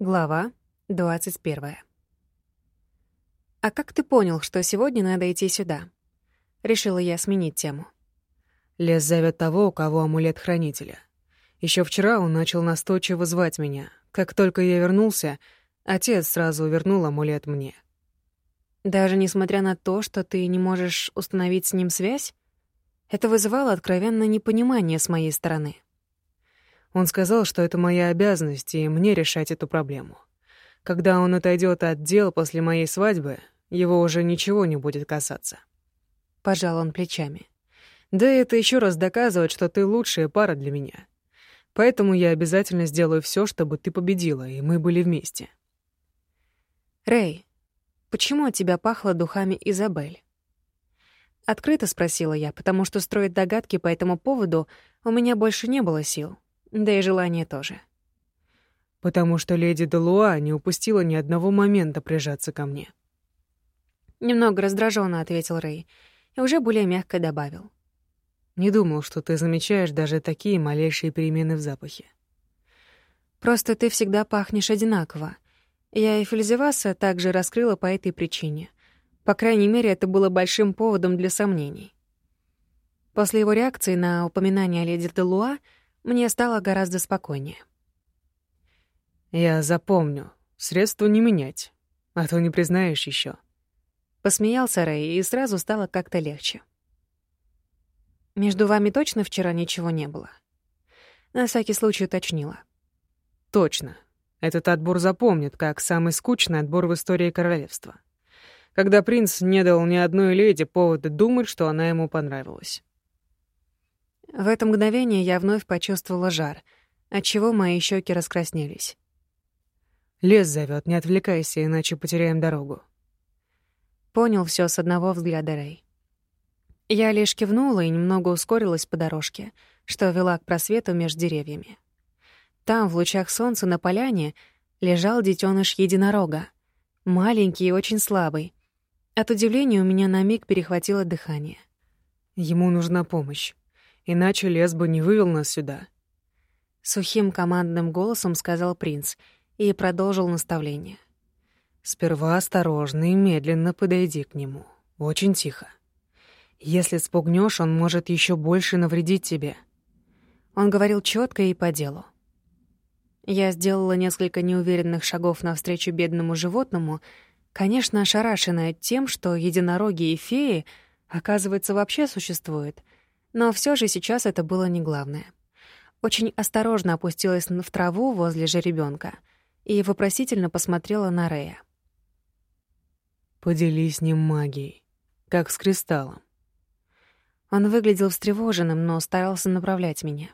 Глава 21. «А как ты понял, что сегодня надо идти сюда?» Решила я сменить тему. Лес зовет того, у кого амулет хранителя. Еще вчера он начал настойчиво звать меня. Как только я вернулся, отец сразу вернул амулет мне. Даже несмотря на то, что ты не можешь установить с ним связь? Это вызывало откровенное непонимание с моей стороны. Он сказал, что это моя обязанность, и мне решать эту проблему. Когда он отойдет от дел после моей свадьбы, его уже ничего не будет касаться. Пожал он плечами. Да это еще раз доказывает, что ты лучшая пара для меня. Поэтому я обязательно сделаю все, чтобы ты победила, и мы были вместе. Рэй, почему от тебя пахло духами Изабель? Открыто спросила я, потому что строить догадки по этому поводу у меня больше не было сил. Да и желание тоже. Потому что леди Делуа не упустила ни одного момента прижаться ко мне. Немного раздраженно ответил Рэй и уже более мягко добавил. Не думал, что ты замечаешь даже такие малейшие перемены в запахе. Просто ты всегда пахнешь одинаково. Я и Фельзеваса также раскрыла по этой причине. По крайней мере, это было большим поводом для сомнений. После его реакции на упоминание о леди Делуа мне стало гораздо спокойнее. «Я запомню. Средства не менять, а то не признаешь еще. Посмеялся Рэй, и сразу стало как-то легче. «Между вами точно вчера ничего не было?» На всякий случай уточнила. «Точно. Этот отбор запомнит как самый скучный отбор в истории королевства. Когда принц не дал ни одной леди повода думать, что она ему понравилась. В это мгновение я вновь почувствовала жар, отчего мои щеки раскраснелись. «Лес зовет, не отвлекайся, иначе потеряем дорогу». Понял все с одного взгляда Рэй. Я лишь кивнула и немного ускорилась по дорожке, что вела к просвету между деревьями. Там, в лучах солнца на поляне, лежал детеныш единорога, маленький и очень слабый. От удивления у меня на миг перехватило дыхание. «Ему нужна помощь», иначе лес бы не вывел нас сюда. Сухим командным голосом сказал принц и продолжил наставление. Сперва осторожно и медленно подойди к нему. Очень тихо. Если спугнешь, он может еще больше навредить тебе. Он говорил четко и по делу. Я сделала несколько неуверенных шагов навстречу бедному животному, конечно, ошарашенная тем, что единороги и феи, оказывается, вообще существуют — но все же сейчас это было не главное. Очень осторожно опустилась в траву возле жеребенка и вопросительно посмотрела на Рея. «Поделись с ним магией, как с кристаллом». Он выглядел встревоженным, но старался направлять меня.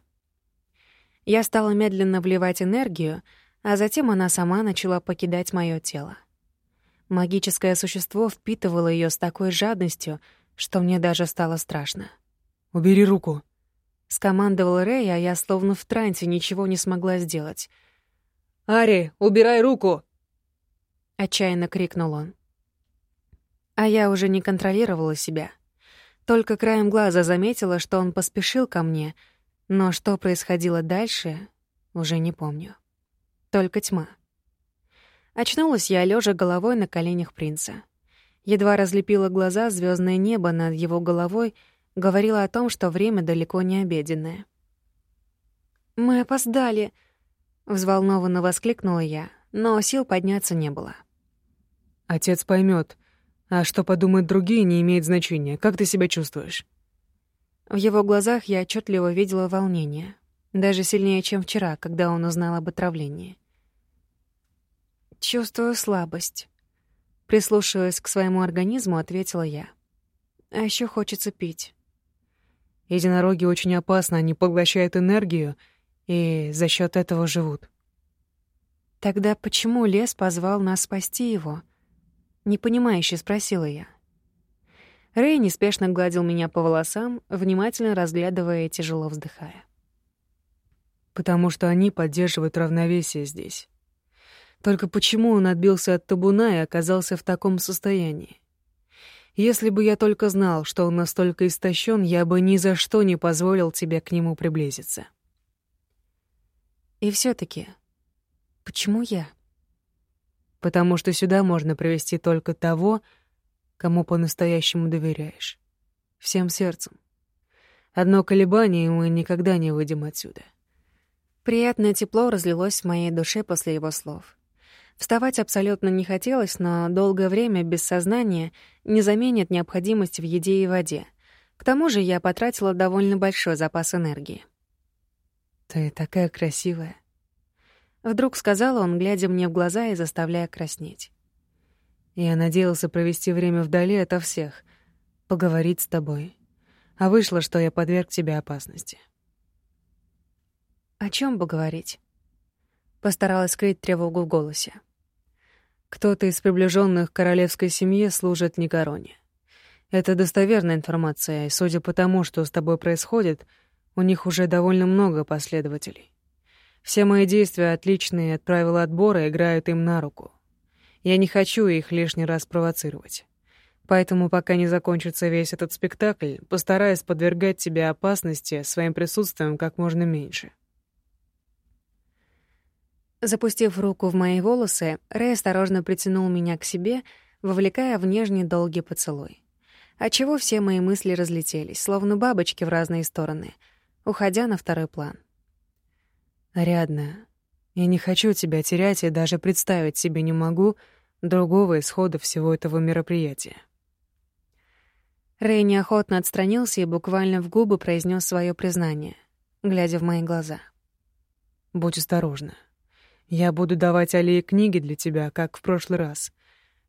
Я стала медленно вливать энергию, а затем она сама начала покидать моё тело. Магическое существо впитывало её с такой жадностью, что мне даже стало страшно. Убери руку!» Скомандовал Рэй, а я словно в трансе ничего не смогла сделать. «Ари, убирай руку!» Отчаянно крикнул он. А я уже не контролировала себя. Только краем глаза заметила, что он поспешил ко мне, но что происходило дальше, уже не помню. Только тьма. Очнулась я, лежа головой на коленях принца. Едва разлепила глаза, звездное небо над его головой — говорила о том, что время далеко не обеденное. «Мы опоздали!» — взволнованно воскликнула я, но сил подняться не было. «Отец поймет, а что подумают другие, не имеет значения. Как ты себя чувствуешь?» В его глазах я отчетливо видела волнение, даже сильнее, чем вчера, когда он узнал об отравлении. «Чувствую слабость», — прислушиваясь к своему организму, ответила я. «А еще хочется пить». Единороги очень опасны, они поглощают энергию и за счет этого живут. Тогда почему лес позвал нас спасти его? Непонимающе спросила я. Рэй неспешно гладил меня по волосам, внимательно разглядывая и тяжело вздыхая. «Потому что они поддерживают равновесие здесь. Только почему он отбился от табуна и оказался в таком состоянии? Если бы я только знал, что он настолько истощен, я бы ни за что не позволил тебе к нему приблизиться. И все таки почему я? потому что сюда можно привести только того, кому по-настоящему доверяешь. Всем сердцем. Одно колебание, и мы никогда не выйдем отсюда. Приятное тепло разлилось в моей душе после его слов. Вставать абсолютно не хотелось, но долгое время без сознания не заменит необходимость в еде и воде. К тому же я потратила довольно большой запас энергии. «Ты такая красивая», — вдруг сказал он, глядя мне в глаза и заставляя краснеть. «Я надеялся провести время вдали ото всех, поговорить с тобой, а вышло, что я подверг тебя опасности». «О чем бы говорить?» Постаралась скрыть тревогу в голосе. Кто-то из приближенных королевской семье служит Никороне. Это достоверная информация, и судя по тому, что с тобой происходит, у них уже довольно много последователей. Все мои действия, отличные от правил отбора, играют им на руку. Я не хочу их лишний раз провоцировать. Поэтому, пока не закончится весь этот спектакль, постараюсь подвергать тебя опасности своим присутствием как можно меньше. Запустив руку в мои волосы, Рэй осторожно притянул меня к себе, вовлекая в нежный долгий поцелуй. Отчего все мои мысли разлетелись, словно бабочки в разные стороны, уходя на второй план. «Рядно, я не хочу тебя терять и даже представить себе не могу другого исхода всего этого мероприятия». Рэй неохотно отстранился и буквально в губы произнес свое признание, глядя в мои глаза. «Будь осторожна». Я буду давать Алие книги для тебя, как в прошлый раз.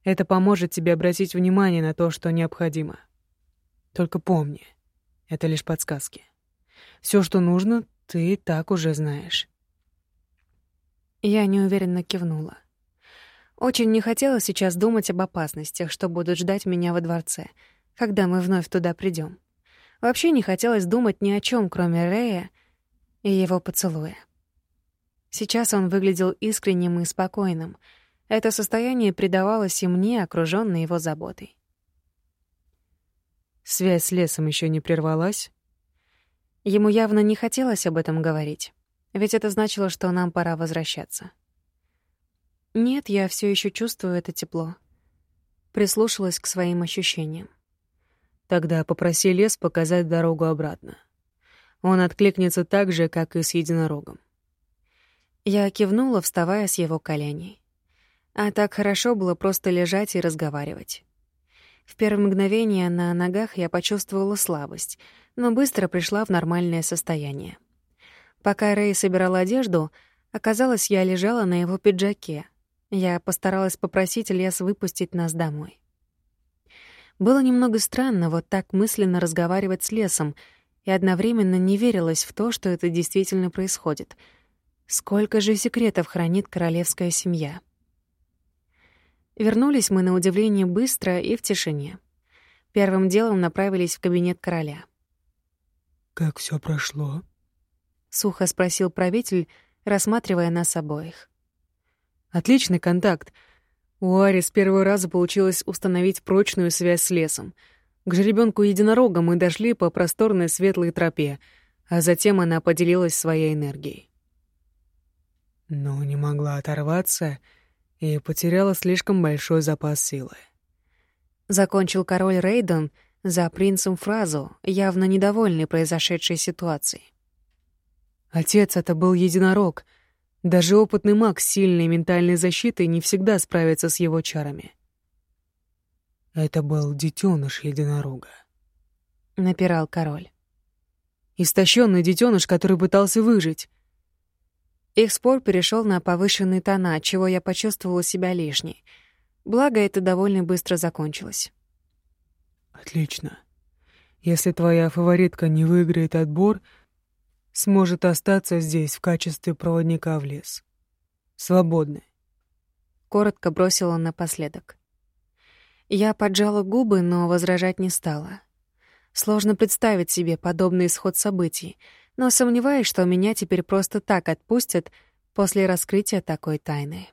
Это поможет тебе обратить внимание на то, что необходимо. Только помни, это лишь подсказки. Все, что нужно, ты так уже знаешь. Я неуверенно кивнула. Очень не хотела сейчас думать об опасностях, что будут ждать меня во дворце, когда мы вновь туда придем. Вообще не хотелось думать ни о чем, кроме Рея и его поцелуя. Сейчас он выглядел искренним и спокойным. Это состояние придавалось и мне, окружённой его заботой. Связь с лесом ещё не прервалась? Ему явно не хотелось об этом говорить, ведь это значило, что нам пора возвращаться. Нет, я всё ещё чувствую это тепло. Прислушалась к своим ощущениям. Тогда попроси лес показать дорогу обратно. Он откликнется так же, как и с единорогом. Я кивнула, вставая с его коленей. А так хорошо было просто лежать и разговаривать. В первое мгновение на ногах я почувствовала слабость, но быстро пришла в нормальное состояние. Пока Рэй собирал одежду, оказалось, я лежала на его пиджаке. Я постаралась попросить Лес выпустить нас домой. Было немного странно вот так мысленно разговаривать с Лесом, и одновременно не верилось в то, что это действительно происходит — Сколько же секретов хранит королевская семья? Вернулись мы на удивление быстро и в тишине. Первым делом направились в кабинет короля. «Как все прошло?» — сухо спросил правитель, рассматривая нас обоих. «Отличный контакт. У Ари с первого раза получилось установить прочную связь с лесом. К жеребенку единорога мы дошли по просторной светлой тропе, а затем она поделилась своей энергией но не могла оторваться и потеряла слишком большой запас силы. Закончил король Рейден за принцем фразу, явно недовольный произошедшей ситуацией. Отец это был единорог. Даже опытный маг с сильной ментальной защитой не всегда справится с его чарами. Это был детеныш единорога. Напирал король. Истощенный детеныш, который пытался выжить. Их спор перешел на повышенные тона, чего я почувствовала себя лишней. Благо, это довольно быстро закончилось. «Отлично. Если твоя фаворитка не выиграет отбор, сможет остаться здесь в качестве проводника в лес. Свободны». Коротко бросил он напоследок. Я поджала губы, но возражать не стала. Сложно представить себе подобный исход событий — но сомневаюсь, что меня теперь просто так отпустят после раскрытия такой тайны.